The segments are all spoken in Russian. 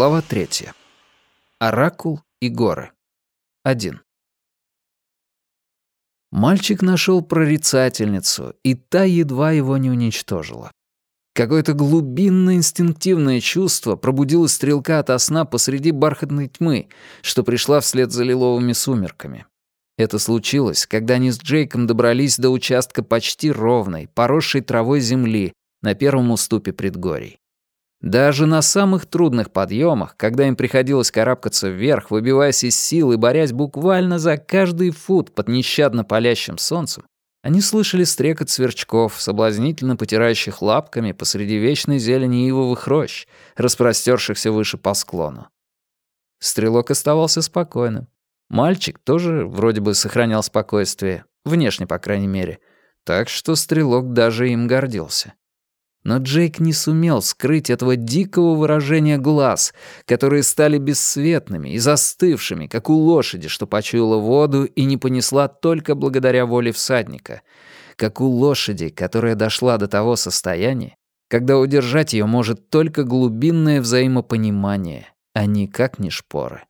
Глава третья. Оракул и горы. Один. Мальчик нашел прорицательницу, и та едва его не уничтожила. Какое-то глубинное инстинктивное чувство пробудило стрелка ото сна посреди бархатной тьмы, что пришла вслед за лиловыми сумерками. Это случилось, когда они с Джейком добрались до участка почти ровной, поросшей травой земли на первом уступе предгорий. Даже на самых трудных подъемах, когда им приходилось карабкаться вверх, выбиваясь из сил и борясь буквально за каждый фут под нещадно палящим солнцем, они слышали стрекот сверчков, соблазнительно потирающих лапками посреди вечной зелени ивовых рощ, распростершихся выше по склону. Стрелок оставался спокойным. Мальчик тоже вроде бы сохранял спокойствие, внешне, по крайней мере, так что Стрелок даже им гордился. Но Джейк не сумел скрыть этого дикого выражения глаз, которые стали бесцветными и застывшими, как у лошади, что почуяла воду и не понесла только благодаря воле всадника, как у лошади, которая дошла до того состояния, когда удержать ее может только глубинное взаимопонимание, а никак не шпоры.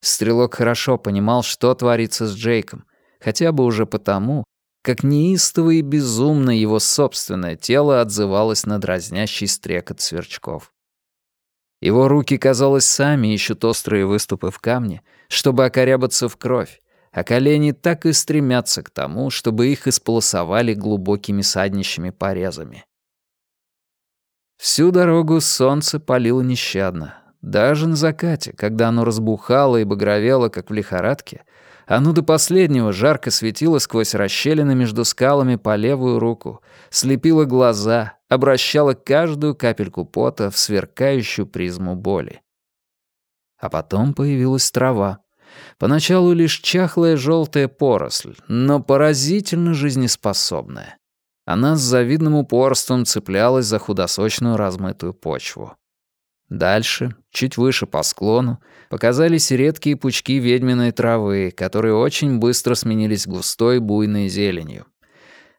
Стрелок хорошо понимал, что творится с Джейком, хотя бы уже потому, как неистово и безумно его собственное тело отзывалось на дразнящий стрекот сверчков. Его руки, казалось, сами ищут острые выступы в камне, чтобы окорябаться в кровь, а колени так и стремятся к тому, чтобы их исполосовали глубокими саднищими порезами. Всю дорогу солнце палило нещадно. Даже на закате, когда оно разбухало и багровело, как в лихорадке, оно до последнего жарко светило сквозь расщелины между скалами по левую руку, слепило глаза, обращало каждую капельку пота в сверкающую призму боли. А потом появилась трава. Поначалу лишь чахлая желтая поросль, но поразительно жизнеспособная. Она с завидным упорством цеплялась за худосочную размытую почву. Дальше, чуть выше по склону, показались редкие пучки ведьминой травы, которые очень быстро сменились густой буйной зеленью.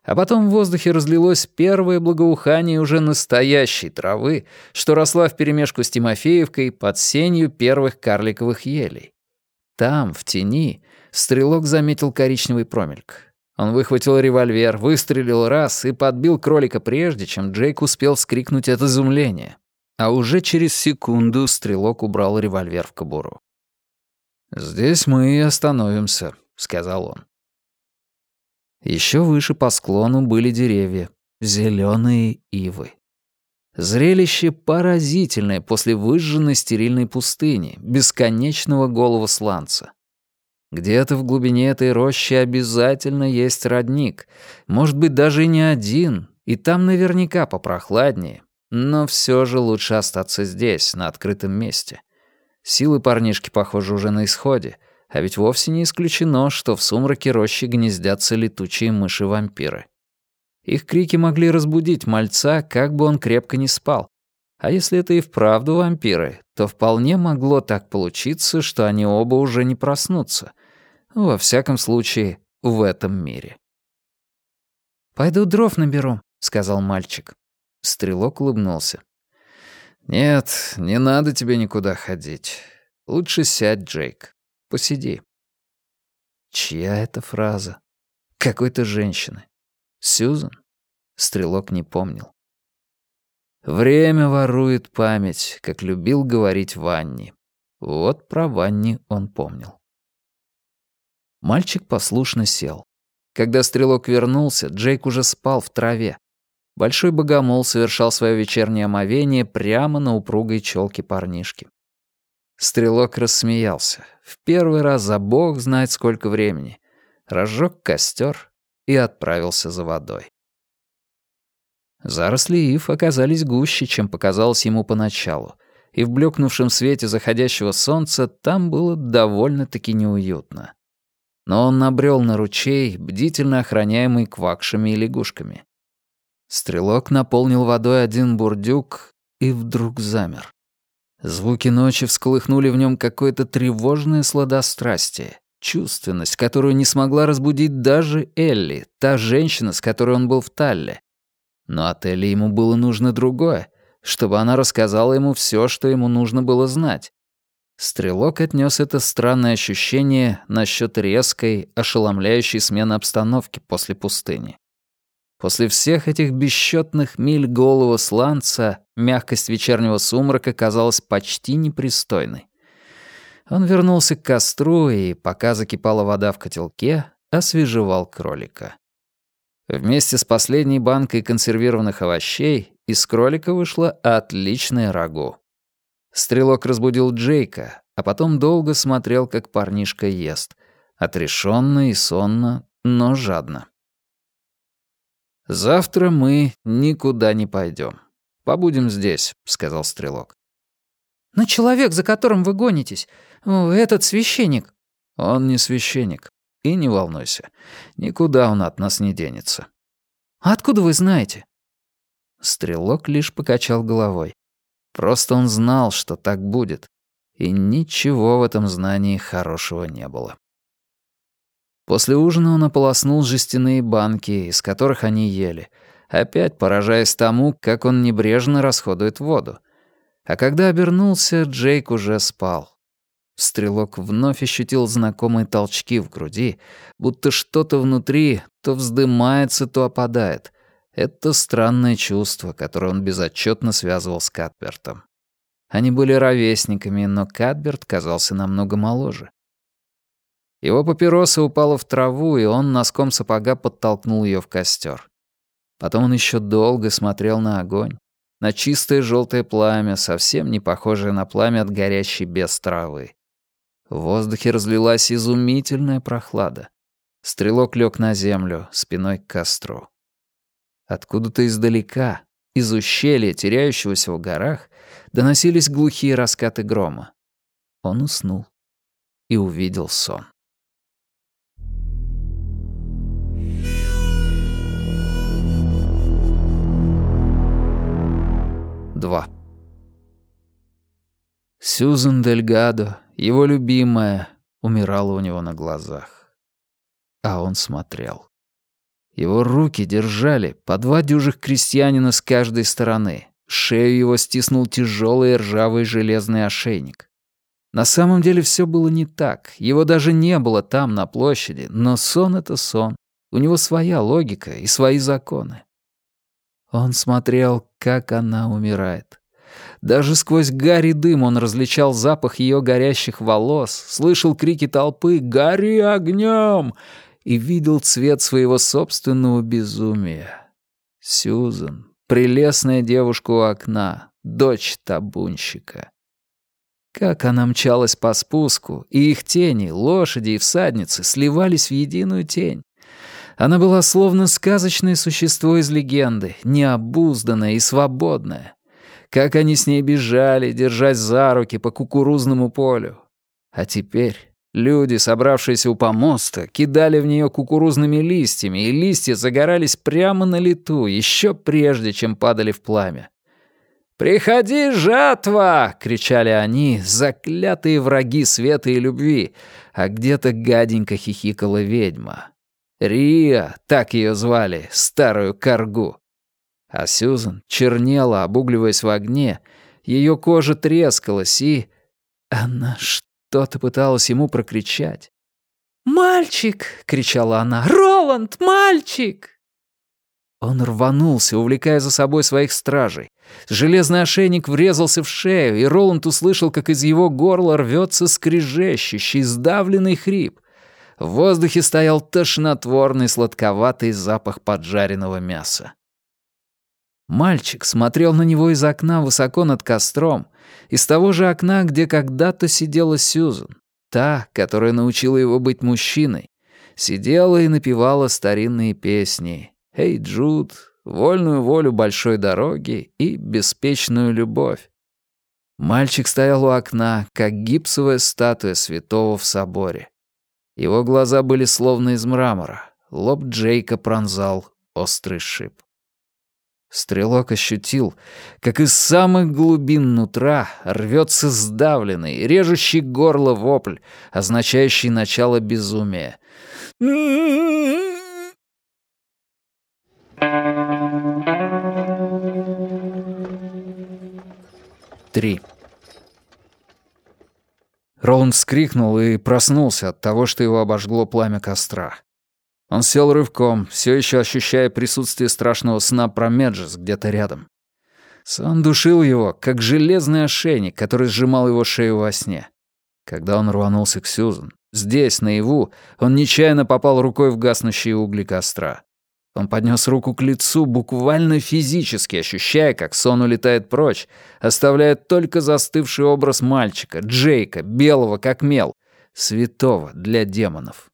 А потом в воздухе разлилось первое благоухание уже настоящей травы, что росла вперемешку с Тимофеевкой под сенью первых карликовых елей. Там, в тени, стрелок заметил коричневый промельк. Он выхватил револьвер, выстрелил раз и подбил кролика прежде, чем Джейк успел вскрикнуть от изумления. А уже через секунду стрелок убрал револьвер в кобуру. «Здесь мы и остановимся», — сказал он. Еще выше по склону были деревья, зеленые ивы. Зрелище поразительное после выжженной стерильной пустыни, бесконечного голого сланца. Где-то в глубине этой рощи обязательно есть родник, может быть, даже не один, и там наверняка попрохладнее, но все же лучше остаться здесь, на открытом месте. Силы парнишки, похоже, уже на исходе, а ведь вовсе не исключено, что в сумраке рощи гнездятся летучие мыши-вампиры. Их крики могли разбудить мальца, как бы он крепко не спал. А если это и вправду вампиры, то вполне могло так получиться, что они оба уже не проснутся. Во всяком случае, в этом мире. «Пойду дров наберу», — сказал мальчик. Стрелок улыбнулся. «Нет, не надо тебе никуда ходить. Лучше сядь, Джейк. Посиди». Чья это фраза? Какой-то женщины. Сьюзан? Стрелок не помнил. «Время ворует память», как любил говорить Ванни. Вот про Ванни он помнил. Мальчик послушно сел. Когда стрелок вернулся, Джейк уже спал в траве, Большой богомол совершал свое вечернее омовение прямо на упругой челке парнишки. Стрелок рассмеялся. В первый раз за бог знает сколько времени. Разжег костер и отправился за водой. Заросли ив оказались гуще, чем показалось ему поначалу, и в блекнувшем свете заходящего солнца там было довольно-таки неуютно. Но он набрел на ручей, бдительно охраняемый квакшами и лягушками. Стрелок наполнил водой один бурдюк и вдруг замер. Звуки ночи всколыхнули в нем какое-то тревожное сладострастие, чувственность, которую не смогла разбудить даже Элли, та женщина, с которой он был в Талле. Но от Элли ему было нужно другое, чтобы она рассказала ему все, что ему нужно было знать. Стрелок отнес это странное ощущение насчет резкой, ошеломляющей смены обстановки после пустыни. После всех этих бесчетных миль голого сланца мягкость вечернего сумрака казалась почти непристойной. Он вернулся к костру и, пока закипала вода в котелке, освежевал кролика. Вместе с последней банкой консервированных овощей из кролика вышло отличное рагу. Стрелок разбудил Джейка, а потом долго смотрел, как парнишка ест. Отрешенно и сонно, но жадно. «Завтра мы никуда не пойдем. Побудем здесь», — сказал Стрелок. «Но человек, за которым вы гонитесь, этот священник...» «Он не священник. И не волнуйся. Никуда он от нас не денется». «А откуда вы знаете?» Стрелок лишь покачал головой. Просто он знал, что так будет. И ничего в этом знании хорошего не было. После ужина он ополоснул жестяные банки, из которых они ели, опять поражаясь тому, как он небрежно расходует воду. А когда обернулся, Джейк уже спал. Стрелок вновь ощутил знакомые толчки в груди, будто что-то внутри то вздымается, то опадает. Это странное чувство, которое он безотчетно связывал с Катбертом. Они были ровесниками, но Катберт казался намного моложе. Его папироса упала в траву, и он носком сапога подтолкнул ее в костер. Потом он еще долго смотрел на огонь, на чистое желтое пламя, совсем не похожее на пламя от горящей без травы. В воздухе разлилась изумительная прохлада. Стрелок лег на землю, спиной к костру. Откуда-то издалека, из ущелья, теряющегося в горах, доносились глухие раскаты грома. Он уснул и увидел сон. 2. Сьюзен Дельгадо, его любимая, умирала у него на глазах. А он смотрел. Его руки держали по два дюжих крестьянина с каждой стороны. Шею его стиснул тяжелый ржавый железный ошейник. На самом деле все было не так. Его даже не было там, на площади. Но сон — это сон. У него своя логика и свои законы. Он смотрел, как она умирает. Даже сквозь гарь и дым он различал запах ее горящих волос, слышал крики толпы «Гори огнем!» и видел цвет своего собственного безумия. Сьюзан, прелестная девушка у окна, дочь табунщика. Как она мчалась по спуску, и их тени, лошади и всадницы сливались в единую тень. Она была словно сказочное существо из легенды, необузданное и свободное. Как они с ней бежали, держась за руки по кукурузному полю. А теперь люди, собравшиеся у помоста, кидали в нее кукурузными листьями, и листья загорались прямо на лету, еще прежде, чем падали в пламя. «Приходи, жатва!» — кричали они, заклятые враги света и любви, а где-то гаденько хихикала ведьма. Рия, так ее звали, старую коргу. А Сьюзан чернела, обугливаясь в огне, ее кожа трескалась, и... Она что-то пыталась ему прокричать. «Мальчик!» — кричала она. «Роланд, мальчик!» Он рванулся, увлекая за собой своих стражей. Железный ошейник врезался в шею, и Роланд услышал, как из его горла рвется скрежещущий, сдавленный хрип. В воздухе стоял тошнотворный сладковатый запах поджаренного мяса. Мальчик смотрел на него из окна высоко над костром, из того же окна, где когда-то сидела Сьюзан, та, которая научила его быть мужчиной, сидела и напевала старинные песни «Эй, Джуд», «Вольную волю большой дороги» и «Беспечную любовь». Мальчик стоял у окна, как гипсовая статуя святого в соборе. Его глаза были словно из мрамора. Лоб Джейка пронзал острый шип. Стрелок ощутил, как из самых глубин нутра рвется сдавленный, режущий горло вопль, означающий начало безумия. Три. Роланд вскрикнул и проснулся от того, что его обожгло пламя костра. Он сел рывком, все еще ощущая присутствие страшного сна про Меджес где-то рядом. Сон душил его, как железный ошейник, который сжимал его шею во сне. Когда он рванулся к Сьюзан, здесь, наяву, он нечаянно попал рукой в гаснущие угли костра. Он поднес руку к лицу, буквально физически ощущая, как сон улетает прочь, оставляя только застывший образ мальчика, Джейка, белого как мел, святого для демонов.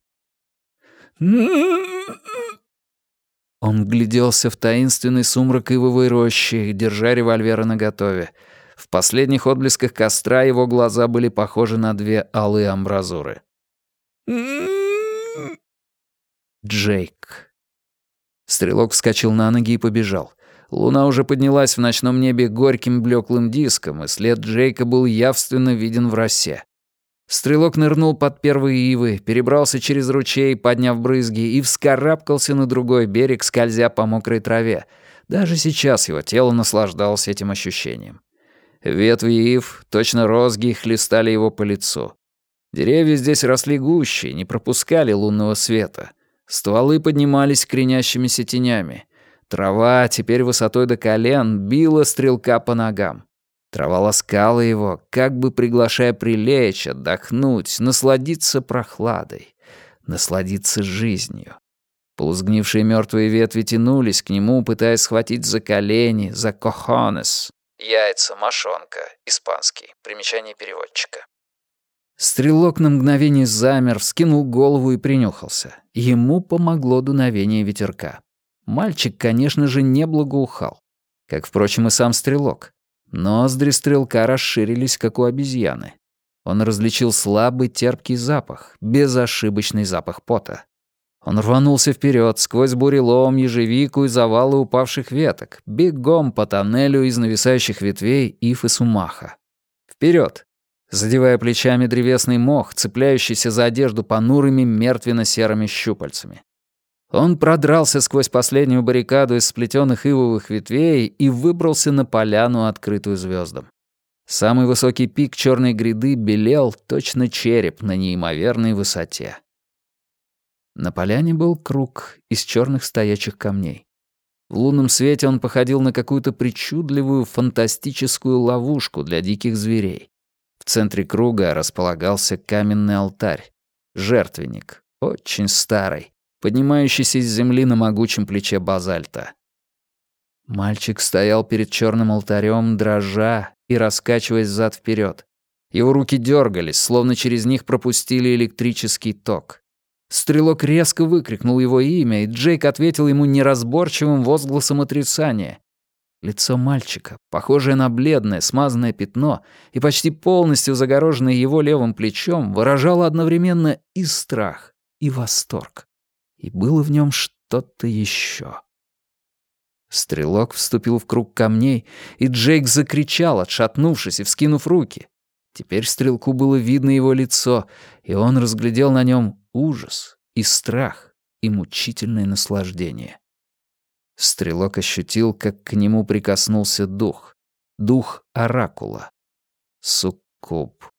Он гляделся в таинственный сумрак ивовой рощи, держа револьверы наготове. В последних отблесках костра его глаза были похожи на две алые амбразуры. Джейк. Стрелок вскочил на ноги и побежал. Луна уже поднялась в ночном небе горьким блеклым диском, и след Джейка был явственно виден в росе. Стрелок нырнул под первые ивы, перебрался через ручей, подняв брызги, и вскарабкался на другой берег, скользя по мокрой траве. Даже сейчас его тело наслаждалось этим ощущением. Ветви ив, точно розги, хлестали его по лицу. Деревья здесь росли гуще, не пропускали лунного света. Стволы поднимались кренящимися тенями. Трава, теперь высотой до колен, била стрелка по ногам. Трава ласкала его, как бы приглашая прилечь, отдохнуть, насладиться прохладой, насладиться жизнью. Полузгнившие мертвые ветви тянулись к нему, пытаясь схватить за колени, за кохонес. Яйца, мошонка, испанский. Примечание переводчика. Стрелок на мгновение замер, вскинул голову и принюхался. Ему помогло дуновение ветерка. Мальчик, конечно же, не благоухал. Как, впрочем, и сам стрелок. Ноздри стрелка расширились, как у обезьяны. Он различил слабый терпкий запах, безошибочный запах пота. Он рванулся вперед сквозь бурелом, ежевику и завалы упавших веток, бегом по тоннелю из нависающих ветвей иф и сумаха. Вперед, задевая плечами древесный мох, цепляющийся за одежду понурыми мертвенно-серыми щупальцами. Он продрался сквозь последнюю баррикаду из сплетенных ивовых ветвей и выбрался на поляну, открытую звездам. Самый высокий пик черной гряды белел, точно череп на неимоверной высоте. На поляне был круг из черных стоячих камней. В лунном свете он походил на какую-то причудливую фантастическую ловушку для диких зверей. В центре круга располагался каменный алтарь, жертвенник, очень старый, поднимающийся из земли на могучем плече базальта. Мальчик стоял перед черным алтарем, дрожа и раскачиваясь зад вперед. Его руки дергались, словно через них пропустили электрический ток. Стрелок резко выкрикнул его имя, и Джейк ответил ему неразборчивым возгласом отрицания. Лицо мальчика, похожее на бледное, смазанное пятно и почти полностью загороженное его левым плечом, выражало одновременно и страх, и восторг и было в нем что-то еще. Стрелок вступил в круг камней, и Джейк закричал, отшатнувшись и вскинув руки. Теперь стрелку было видно его лицо, и он разглядел на нем ужас и страх и мучительное наслаждение. Стрелок ощутил, как к нему прикоснулся дух. Дух оракула. Суккуб.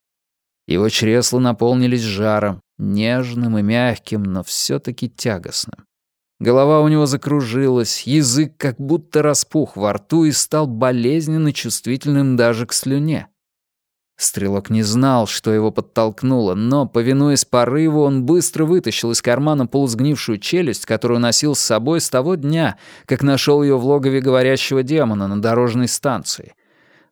Его чресла наполнились жаром, нежным и мягким, но все таки тягостным. Голова у него закружилась, язык как будто распух во рту и стал болезненно чувствительным даже к слюне. Стрелок не знал, что его подтолкнуло, но, повинуясь порыву, он быстро вытащил из кармана полусгнившую челюсть, которую носил с собой с того дня, как нашел ее в логове говорящего демона на дорожной станции.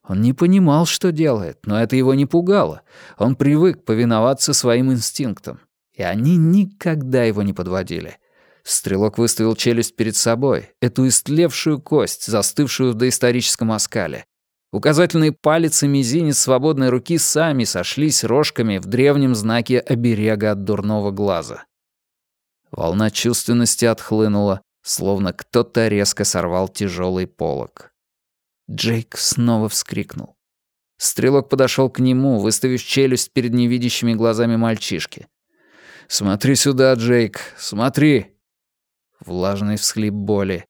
Он не понимал, что делает, но это его не пугало. Он привык повиноваться своим инстинктам. И они никогда его не подводили. Стрелок выставил челюсть перед собой, эту истлевшую кость, застывшую в доисторическом оскале. Указательный палец и мизинец свободной руки сами сошлись рожками в древнем знаке оберега от дурного глаза. Волна чувственности отхлынула, словно кто-то резко сорвал тяжелый полог. Джейк снова вскрикнул. Стрелок подошел к нему, выставив челюсть перед невидящими глазами мальчишки. «Смотри сюда, Джейк, смотри!» Влажный всхлип боли.